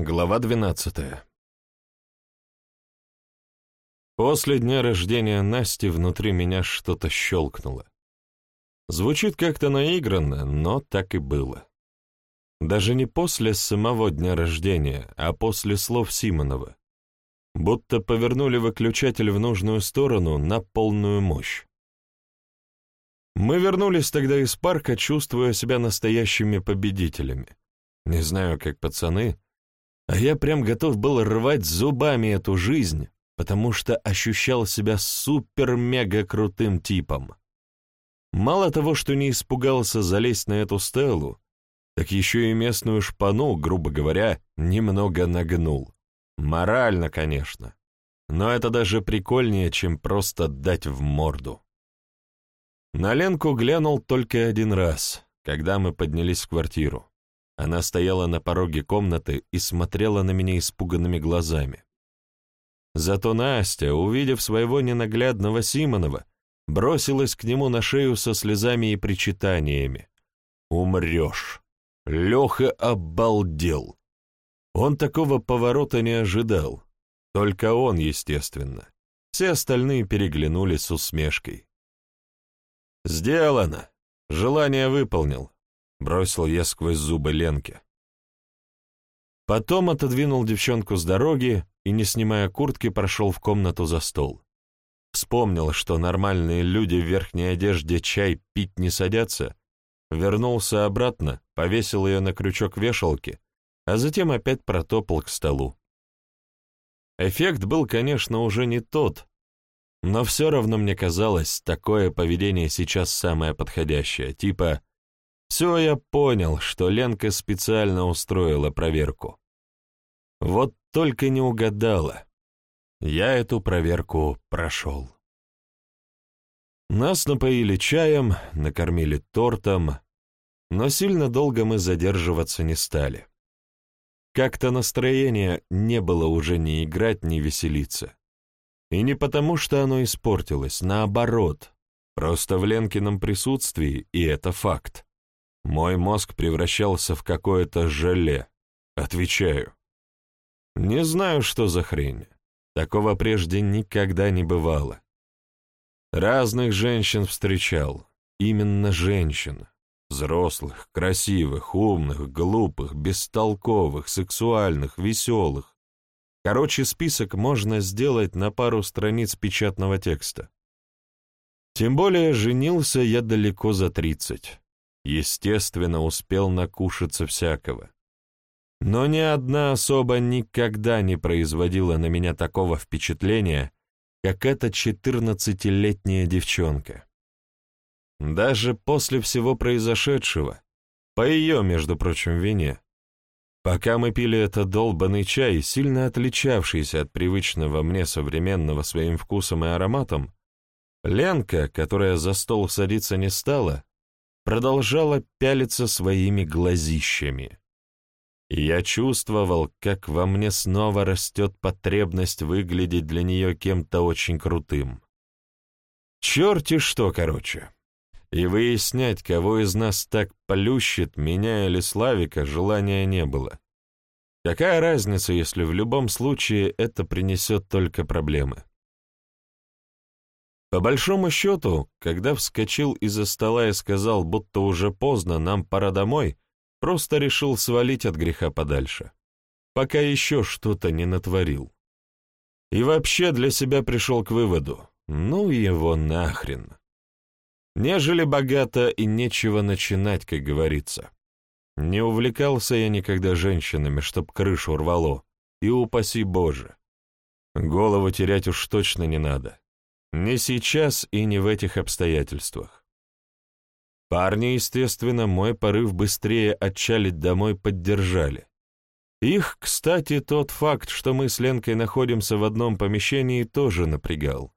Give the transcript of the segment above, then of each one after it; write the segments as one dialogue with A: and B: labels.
A: Глава 12 После дня рождения Насти внутри меня что-то щелкнуло. Звучит как-то наигранно, но так и было. Даже не после самого дня рождения, а после слов Симонова. Будто повернули выключатель в нужную сторону на полную мощь. Мы вернулись тогда из парка, чувствуя себя настоящими победителями. Не знаю, как пацаны, а я прям готов был рвать зубами эту жизнь, потому что ощущал себя супер-мега крутым типом. Мало того, что не испугался залезть на эту стелу, так еще и местную шпану, грубо говоря, немного нагнул. Морально, конечно. Но это даже прикольнее, чем просто дать в морду. На Ленку глянул только один раз, когда мы поднялись в квартиру. Она стояла на пороге комнаты и смотрела на меня испуганными глазами. Зато Настя, увидев своего ненаглядного Симонова, бросилась к нему на шею со слезами и причитаниями. «Умрешь!» Леха обалдел. Он такого поворота не ожидал. Только он, естественно. Все остальные переглянулись с усмешкой. «Сделано! Желание выполнил. Бросил я сквозь зубы Ленке. Потом отодвинул девчонку с дороги и, не снимая куртки, прошел в комнату за стол. Вспомнил, что нормальные люди в верхней одежде чай пить не садятся, вернулся обратно, повесил ее на крючок вешалки, а затем опять протопал к столу. Эффект был, конечно, уже не тот, но все равно мне казалось, такое поведение сейчас самое подходящее, типа все я понял, что Ленка специально устроила проверку. Вот только не угадала. Я эту проверку прошел. Нас напоили чаем, накормили тортом, но сильно долго мы задерживаться не стали. Как-то настроение не было уже ни играть, ни веселиться. И не потому, что оно испортилось, наоборот, просто в Ленкином присутствии, и это факт. Мой мозг превращался в какое-то желе. Отвечаю. Не знаю, что за хрень. Такого прежде никогда не бывало. Разных женщин встречал. Именно женщин. Взрослых, красивых, умных, глупых, бестолковых, сексуальных, веселых. Короче, список можно сделать на пару страниц печатного текста. Тем более женился я далеко за тридцать. Естественно, успел накушаться всякого. Но ни одна особа никогда не производила на меня такого впечатления, как эта четырнадцатилетняя девчонка. Даже после всего произошедшего, по ее, между прочим, вине, пока мы пили этот долбанный чай, сильно отличавшийся от привычного мне современного своим вкусом и ароматом, Ленка, которая за стол садиться не стала, продолжала пялиться своими глазищами. Я чувствовал, как во мне снова растет потребность выглядеть для нее кем-то очень крутым. Черти что, короче. И выяснять, кого из нас так полющит, меня или Славика, желания не было. Какая разница, если в любом случае это принесет только проблемы? По большому счету, когда вскочил из-за стола и сказал, будто уже поздно, нам пора домой, просто решил свалить от греха подальше, пока еще что-то не натворил. И вообще для себя пришел к выводу, ну его нахрен. Нежели богато и нечего начинать, как говорится. Не увлекался я никогда женщинами, чтоб крышу рвало, и упаси Боже. Голову терять уж точно не надо. Не сейчас и не в этих обстоятельствах. Парни, естественно, мой порыв быстрее отчалить домой поддержали. Их, кстати, тот факт, что мы с Ленкой находимся в одном помещении, тоже напрягал.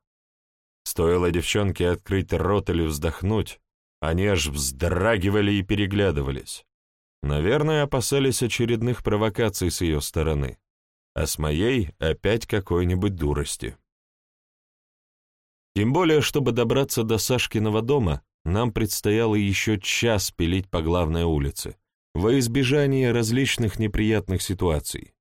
A: Стоило девчонке открыть рот или вздохнуть, они аж вздрагивали и переглядывались. Наверное, опасались очередных провокаций с ее стороны, а с моей опять какой-нибудь дурости. Тем более, чтобы добраться до Сашкиного дома, нам предстояло еще час пилить по главной улице, во избежание различных неприятных ситуаций.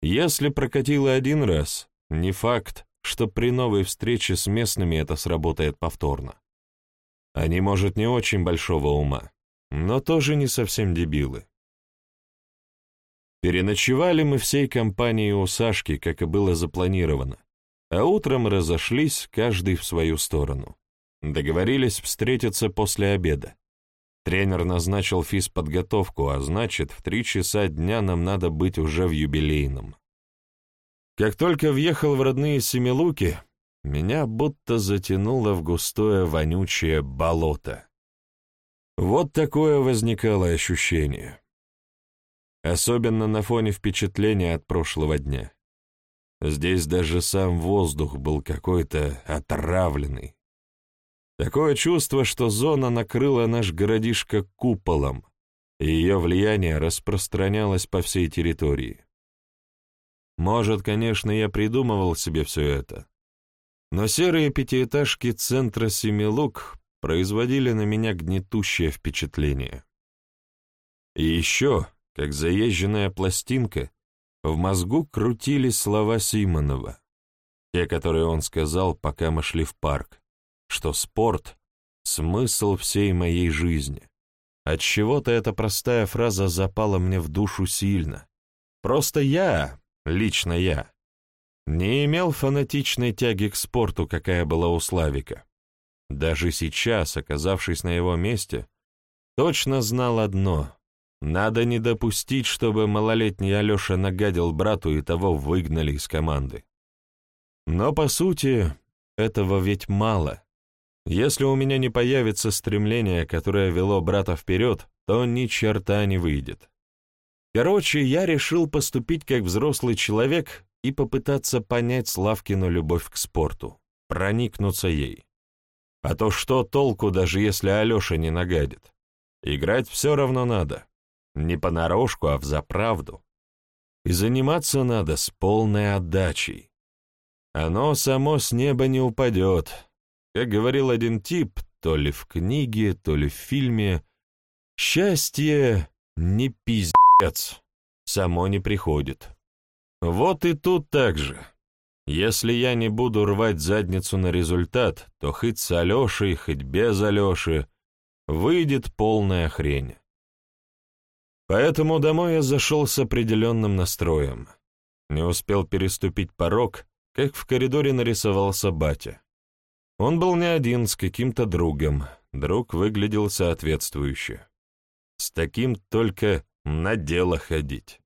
A: Если прокатило один раз, не факт, что при новой встрече с местными это сработает повторно. Они, может, не очень большого ума, но тоже не совсем дебилы. Переночевали мы всей компанией у Сашки, как и было запланировано, а утром разошлись, каждый в свою сторону. Договорились встретиться после обеда. Тренер назначил физподготовку, а значит, в три часа дня нам надо быть уже в юбилейном. Как только въехал в родные Семилуки, меня будто затянуло в густое вонючее болото. Вот такое возникало ощущение. Особенно на фоне впечатления от прошлого дня. Здесь даже сам воздух был какой-то отравленный. Такое чувство, что зона накрыла наш городишко куполом, и ее влияние распространялось по всей территории. Может, конечно, я придумывал себе все это, но серые пятиэтажки центра Семилук производили на меня гнетущее впечатление. И еще, как заезженная пластинка, в мозгу крутились слова Симонова, те, которые он сказал, пока мы шли в парк что спорт — смысл всей моей жизни. Отчего-то эта простая фраза запала мне в душу сильно. Просто я, лично я, не имел фанатичной тяги к спорту, какая была у Славика. Даже сейчас, оказавшись на его месте, точно знал одно — надо не допустить, чтобы малолетний Алеша нагадил брату и того выгнали из команды. Но, по сути, этого ведь мало. Если у меня не появится стремление, которое вело брата вперед, то ни черта не выйдет. Короче, я решил поступить как взрослый человек и попытаться понять Славкину любовь к спорту, проникнуться ей. А то что толку, даже если Алеша не нагадит? Играть все равно надо. Не понарошку, а взаправду. И заниматься надо с полной отдачей. Оно само с неба не упадет, как говорил один тип, то ли в книге, то ли в фильме, счастье не пиздец, само не приходит. Вот и тут так же. Если я не буду рвать задницу на результат, то хоть с Алешей, хоть без Алеши, выйдет полная хрень. Поэтому домой я зашел с определенным настроем. Не успел переступить порог, как в коридоре нарисовался батя. Он был не один, с каким-то другом. Друг выглядел соответствующе. С таким только на дело ходить.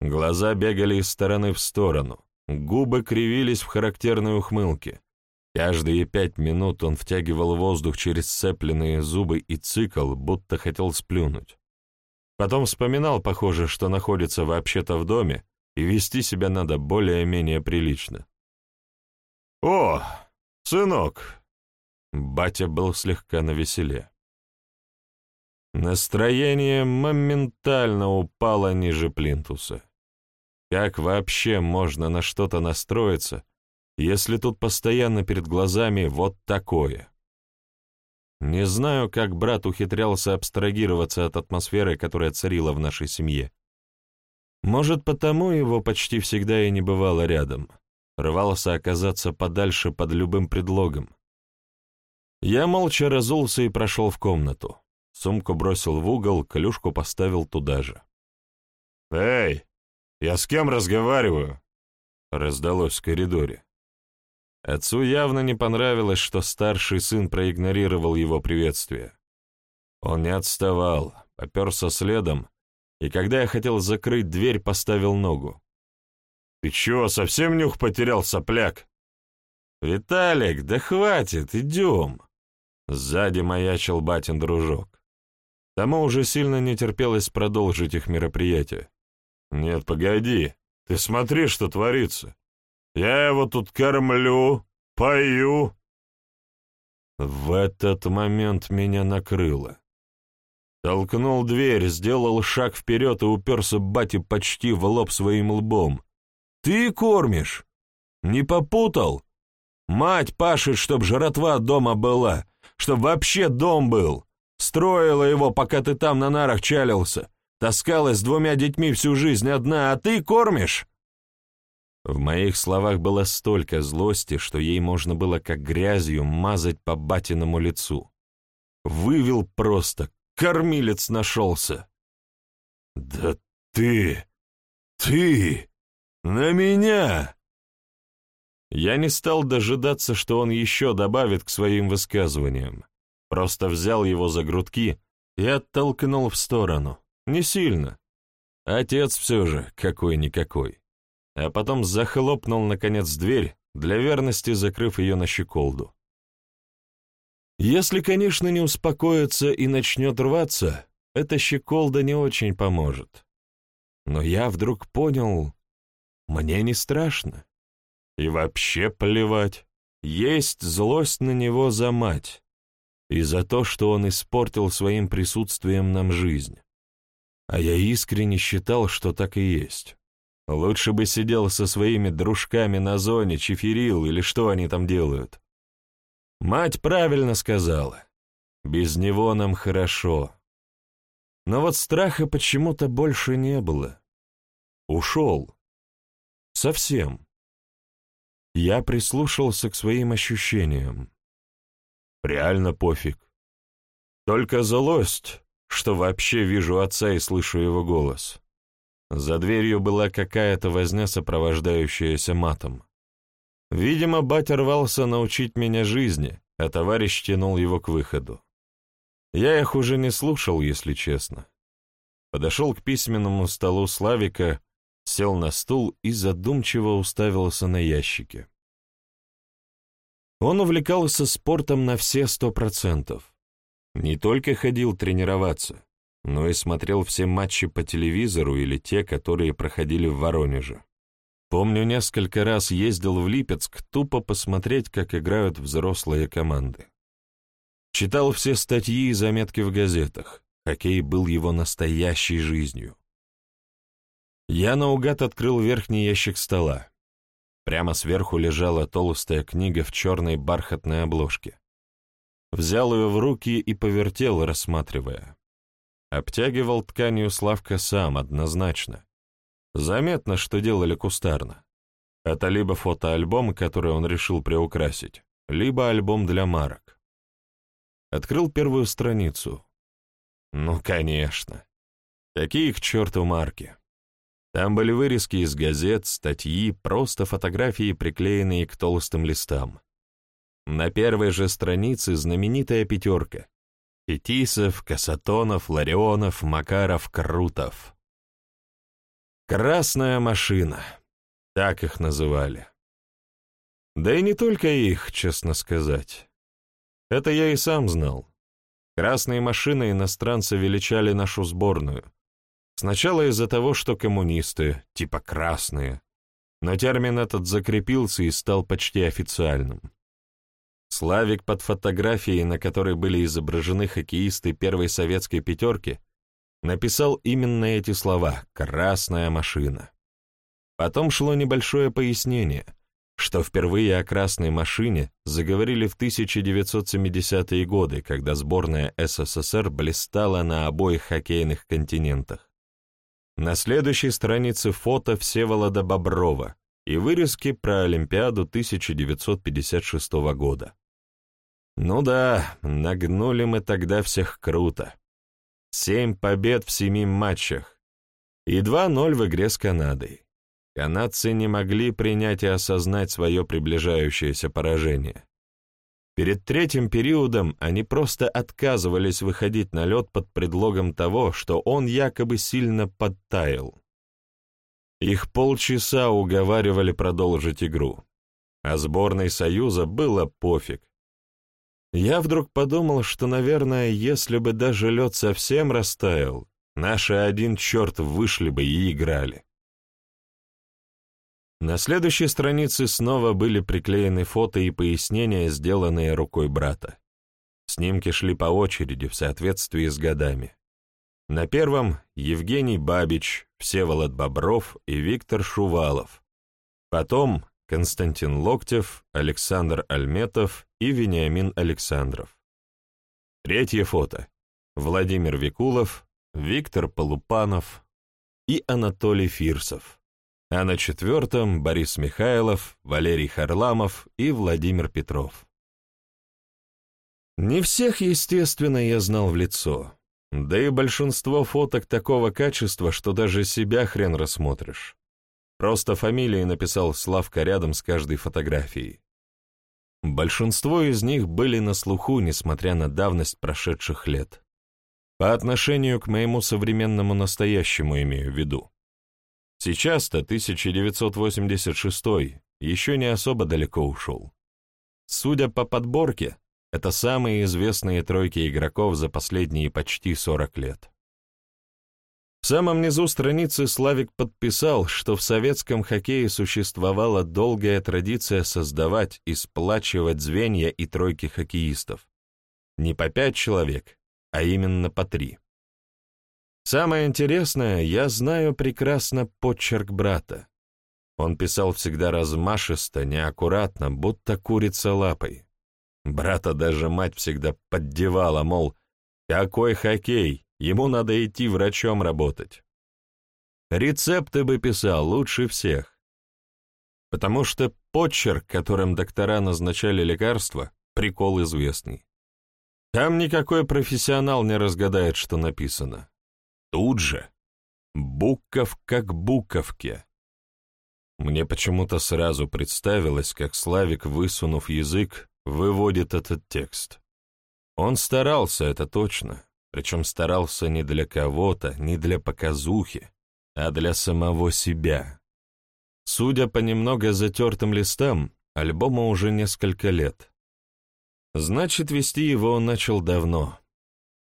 A: Глаза бегали из стороны в сторону, губы кривились в характерной ухмылке. Каждые пять минут он втягивал воздух через сцепленные зубы и цикл, будто хотел сплюнуть. Потом вспоминал, похоже, что находится вообще-то в доме, и вести себя надо более-менее прилично. «О, «Сынок!» Батя был слегка навеселе. Настроение моментально упало ниже плинтуса. Как вообще можно на что-то настроиться, если тут постоянно перед глазами вот такое? Не знаю, как брат ухитрялся абстрагироваться от атмосферы, которая царила в нашей семье. Может, потому его почти всегда и не бывало рядом рвался оказаться подальше под любым предлогом. Я молча разулся и прошел в комнату. Сумку бросил в угол, клюшку поставил туда же. «Эй, я с кем разговариваю?» Раздалось в коридоре. Отцу явно не понравилось, что старший сын проигнорировал его приветствие. Он не отставал, поперся следом, и когда я хотел закрыть дверь, поставил ногу. «Ты чего, совсем нюх потерял, сопляк?» «Виталик, да хватит, идем!» Сзади маячил батин дружок. Тому уже сильно не терпелось продолжить их мероприятие. «Нет, погоди, ты смотри, что творится. Я его тут кормлю, пою». В этот момент меня накрыло. Толкнул дверь, сделал шаг вперед и уперся бате почти в лоб своим лбом. Ты кормишь? Не попутал? Мать пашет, чтоб жратва дома была, чтоб вообще дом был. Строила его, пока ты там на нарах чалился. Таскалась с двумя детьми всю жизнь одна, а ты кормишь? В моих словах было столько злости, что ей можно было как грязью мазать по батиному лицу. Вывел просто, кормилец нашелся. «Да ты! Ты! На меня!» Я не стал дожидаться, что он еще добавит к своим высказываниям. Просто взял его за грудки и оттолкнул в сторону. Не сильно. Отец все же какой-никакой. А потом захлопнул, наконец, дверь, для верности закрыв ее на щеколду. Если, конечно, не успокоится и начнет рваться, эта щеколда не очень поможет. Но я вдруг понял, мне не страшно. И вообще плевать. Есть злость на него за мать и за то, что он испортил своим присутствием нам жизнь. А я искренне считал, что так и есть. Лучше бы сидел со своими дружками на зоне, чиферил или что они там делают. Мать правильно сказала. Без него нам хорошо. Но вот страха почему-то больше не было. Ушел. Совсем. Я прислушался к своим ощущениям. Реально пофиг. Только злость, что вообще вижу отца и слышу его голос. За дверью была какая-то возня, сопровождающаяся матом. Видимо, батя рвался научить меня жизни, а товарищ тянул его к выходу. Я их уже не слушал, если честно. Подошел к письменному столу Славика, сел на стул и задумчиво уставился на ящики. Он увлекался спортом на все сто процентов. Не только ходил тренироваться, но и смотрел все матчи по телевизору или те, которые проходили в Воронеже. Помню, несколько раз ездил в Липецк тупо посмотреть, как играют взрослые команды. Читал все статьи и заметки в газетах. Хоккей был его настоящей жизнью. Я наугад открыл верхний ящик стола. Прямо сверху лежала толстая книга в черной бархатной обложке. Взял ее в руки и повертел, рассматривая. Обтягивал тканью Славка сам, однозначно. Заметно, что делали кустарно. Это либо фотоальбом, который он решил приукрасить, либо альбом для марок. Открыл первую страницу. Ну, конечно. Какие к черту марки? Там были вырезки из газет, статьи, просто фотографии, приклеенные к толстым листам. На первой же странице знаменитая пятерка. Фетисов, Касатонов, Ларионов, Макаров, Крутов. «Красная машина», так их называли. Да и не только их, честно сказать. Это я и сам знал. Красные машины иностранцы величали нашу сборную, Сначала из-за того, что коммунисты, типа красные, но термин этот закрепился и стал почти официальным. Славик под фотографией, на которой были изображены хоккеисты первой советской пятерки, написал именно эти слова «красная машина». Потом шло небольшое пояснение, что впервые о красной машине заговорили в 1970-е годы, когда сборная СССР блистала на обоих хоккейных континентах. На следующей странице фото Всеволода Боброва и вырезки про Олимпиаду 1956 года. Ну да, нагнули мы тогда всех круто. Семь побед в семи матчах и 2-0 в игре с Канадой. Канадцы не могли принять и осознать свое приближающееся поражение. Перед третьим периодом они просто отказывались выходить на лед под предлогом того, что он якобы сильно подтаял. Их полчаса уговаривали продолжить игру, а сборной Союза было пофиг. Я вдруг подумал, что, наверное, если бы даже лед совсем растаял, наши один черт вышли бы и играли. На следующей странице снова были приклеены фото и пояснения, сделанные рукой брата. Снимки шли по очереди в соответствии с годами. На первом — Евгений Бабич, Всеволод Бобров и Виктор Шувалов. Потом — Константин Локтев, Александр Альметов и Вениамин Александров. Третье фото — Владимир Викулов, Виктор Полупанов и Анатолий Фирсов. а на четвертом — Борис Михайлов, Валерий Харламов и Владимир Петров. Не всех, естественно, я знал в лицо, да и большинство фоток такого качества, что даже себя хрен рассмотришь. Просто фамилии написал Славка рядом с каждой фотографией. Большинство из них были на слуху, несмотря на давность прошедших лет. По отношению к моему современному настоящему имею в виду. Сейчас-то 1986 еще не особо далеко ушел. Судя по подборке, это самые известные тройки игроков за последние почти 40 лет. В самом низу страницы Славик подписал, что в советском хоккее существовала долгая традиция создавать и сплачивать звенья и тройки хоккеистов. Не по пять человек, а именно по три. Самое интересное, я знаю прекрасно почерк брата. Он писал всегда размашисто, неаккуратно, будто курица лапой. Брата даже мать всегда поддевала, мол, какой хоккей, Ему надо идти врачом работать. Рецепты бы писал лучше всех. Потому что почерк, которым доктора назначали лекарства, прикол известный. Там никакой профессионал не разгадает, что написано. Тут же. Буков как буковке. Мне почему-то сразу представилось, как Славик, высунув язык, выводит этот текст. Он старался, это точно, причем старался не для кого-то, не для показухи, а для самого себя. Судя по немного затертым листам, альбому уже несколько лет. Значит, вести его он начал давно.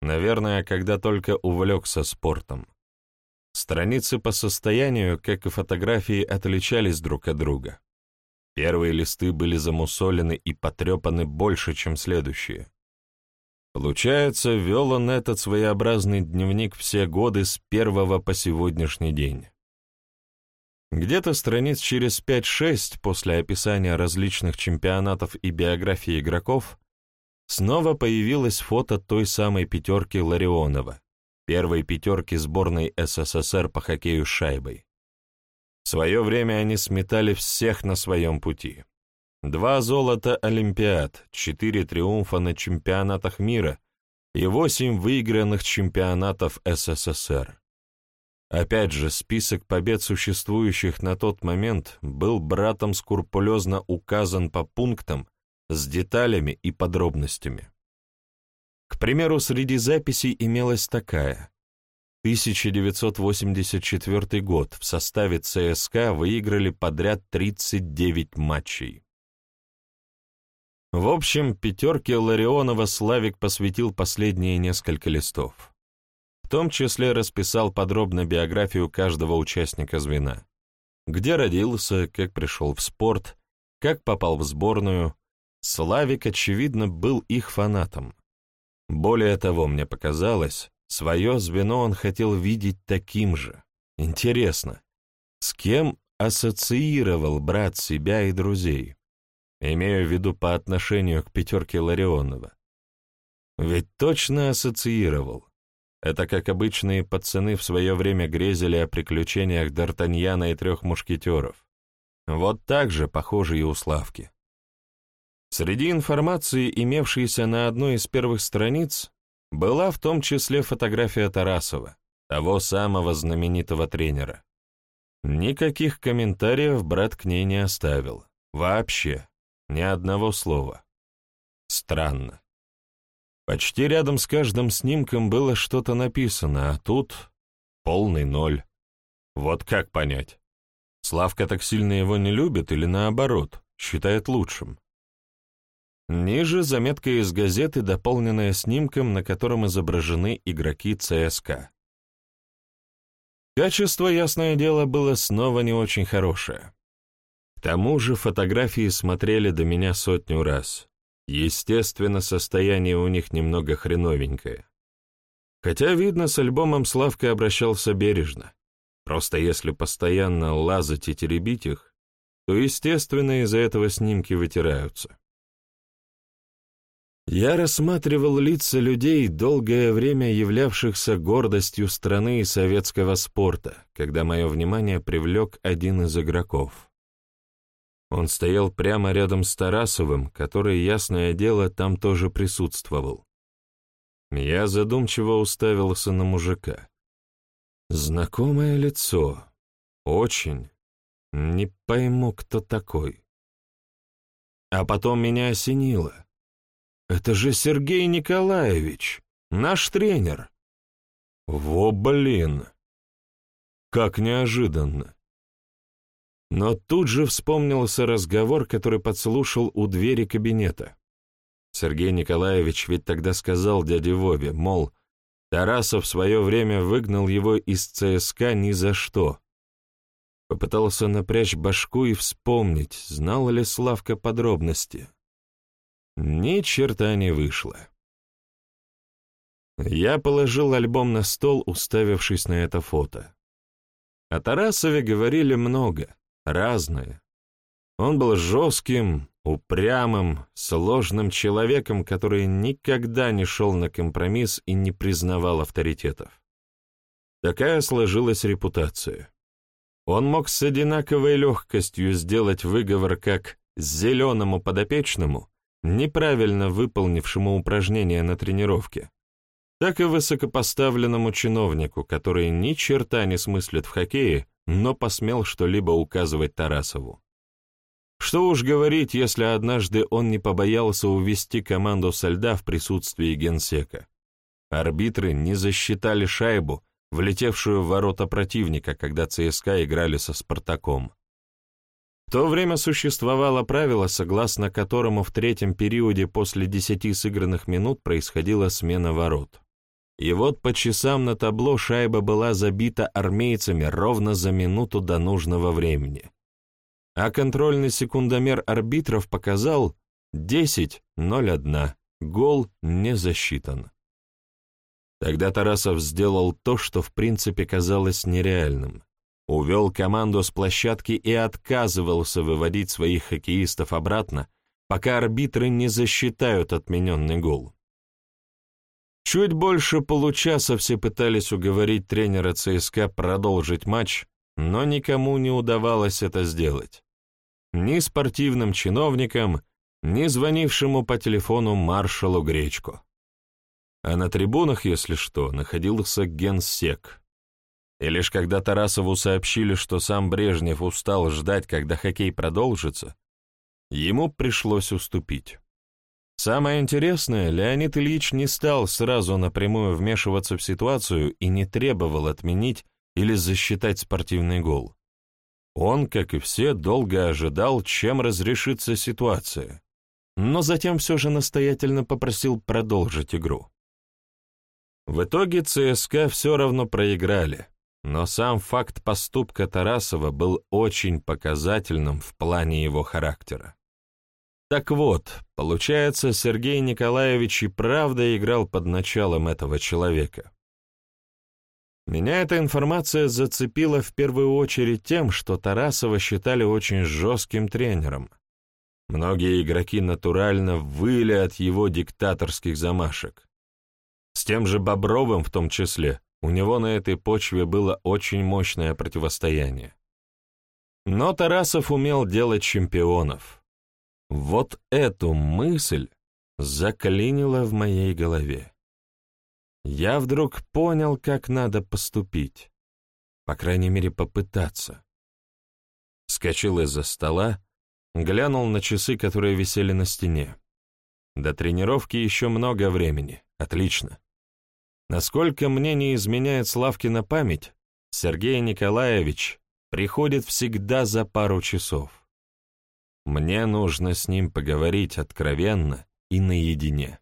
A: Наверное, когда только увлекся спортом. Страницы по состоянию, как и фотографии, отличались друг от друга. Первые листы были замусолены и потрепаны больше, чем следующие. Получается, вел он этот своеобразный дневник все годы с первого по сегодняшний день. Где-то страниц через 5-6 после описания различных чемпионатов и биографии игроков снова появилось фото той самой пятерки Ларионова, первой пятерки сборной СССР по хоккею с шайбой. В свое время они сметали всех на своем пути. Два золота Олимпиад, четыре триумфа на чемпионатах мира и восемь выигранных чемпионатов СССР. Опять же, список побед, существующих на тот момент, был братом скрупулезно указан по пунктам с деталями и подробностями. К примеру, среди записей имелась такая. 1984 год в составе ЦСКА выиграли подряд 39 матчей. В общем, пятерке Ларионова Славик посвятил последние несколько листов. В том числе расписал подробно биографию каждого участника звена. Где родился, как пришел в спорт, как попал в сборную. Славик, очевидно, был их фанатом. Более того, мне показалось, свое звено он хотел видеть таким же. Интересно, с кем ассоциировал брат себя и друзей? Имею в виду по отношению к пятерке Ларионова. Ведь точно ассоциировал. Это как обычные пацаны в свое время грезили о приключениях Д'Артаньяна и трех мушкетеров. Вот так же похоже и у Славки. Среди информации, имевшейся на одной из первых страниц, была в том числе фотография Тарасова, того самого знаменитого тренера. Никаких комментариев брат к ней не оставил. Вообще. Ни одного слова. Странно. Почти рядом с каждым снимком было что-то написано, а тут полный ноль. Вот как понять? Славка так сильно его не любит или наоборот, считает лучшим? Ниже заметка из газеты, дополненная снимком, на котором изображены игроки ЦСКА. Качество, ясное дело, было снова не очень хорошее тому же фотографии смотрели до меня сотню раз. Естественно, состояние у них немного хреновенькое. Хотя, видно, с альбомом Славка обращался бережно. Просто если постоянно лазать и теребить их, то, естественно, из-за этого снимки вытираются. Я рассматривал лица людей, долгое время являвшихся гордостью страны и советского спорта, когда мое внимание привлек один из игроков. Он стоял прямо рядом с Тарасовым, который, ясное дело, там тоже присутствовал. Я задумчиво уставился на мужика. Знакомое лицо. Очень. Не пойму, кто такой. А потом меня осенило. Это же Сергей Николаевич, наш тренер. Во, блин! Как неожиданно. Но тут же вспомнился разговор, который подслушал у двери кабинета. Сергей Николаевич ведь тогда сказал дяде Вове, мол, Тарасов в свое время выгнал его из ЦСКА ни за что. Попытался напрячь башку и вспомнить, знал ли Славка подробности. Ни черта не вышло. Я положил альбом на стол, уставившись на это фото. О Тарасове говорили много, разное. Он был жестким, упрямым, сложным человеком, который никогда не шел на компромисс и не признавал авторитетов. Такая сложилась репутация. Он мог с одинаковой легкостью сделать выговор как зеленому подопечному, неправильно выполнившему упражнение на тренировке, так и высокопоставленному чиновнику, который ни черта не смыслит в хоккее, но посмел что-либо указывать Тарасову. Что уж говорить, если однажды он не побоялся увести команду со льда в присутствии генсека. Арбитры не засчитали шайбу, влетевшую в ворота противника, когда ЦСКА играли со «Спартаком». В то время существовало правило, согласно которому в третьем периоде после десяти сыгранных минут происходила смена ворот. И вот по часам на табло шайба была забита армейцами ровно за минуту до нужного времени. А контрольный секундомер арбитров показал 10-0-1, гол не засчитан. Тогда Тарасов сделал то, что в принципе казалось нереальным увел команду с площадки и отказывался выводить своих хоккеистов обратно, пока арбитры не засчитают отмененный гол. Чуть больше получаса все пытались уговорить тренера ЦСКА продолжить матч, но никому не удавалось это сделать. Ни спортивным чиновникам, ни звонившему по телефону маршалу Гречку. А на трибунах, если что, находился генсек, и лишь когда Тарасову сообщили, что сам Брежнев устал ждать, когда хоккей продолжится, ему пришлось уступить. Самое интересное, Леонид Ильич не стал сразу напрямую вмешиваться в ситуацию и не требовал отменить или засчитать спортивный гол. Он, как и все, долго ожидал, чем разрешится ситуация, но затем все же настоятельно попросил продолжить игру. В итоге ЦСКА все равно проиграли, но сам факт поступка Тарасова был очень показательным в плане его характера. Так вот, получается, Сергей Николаевич и правда играл под началом этого человека. Меня эта информация зацепила в первую очередь тем, что Тарасова считали очень жестким тренером. Многие игроки натурально выли от его диктаторских замашек. С тем же Бобровым в том числе у него на этой почве было очень мощное противостояние. Но Тарасов умел делать чемпионов. Вот эту мысль заклинила в моей голове. Я вдруг понял, как надо поступить. По крайней мере, попытаться. Скочил из-за стола, глянул на часы, которые висели на стене. До тренировки еще много времени. Отлично. Насколько мне не изменяет Славкина память, Сергей Николаевич приходит всегда за пару часов. Мне нужно с ним поговорить откровенно и наедине.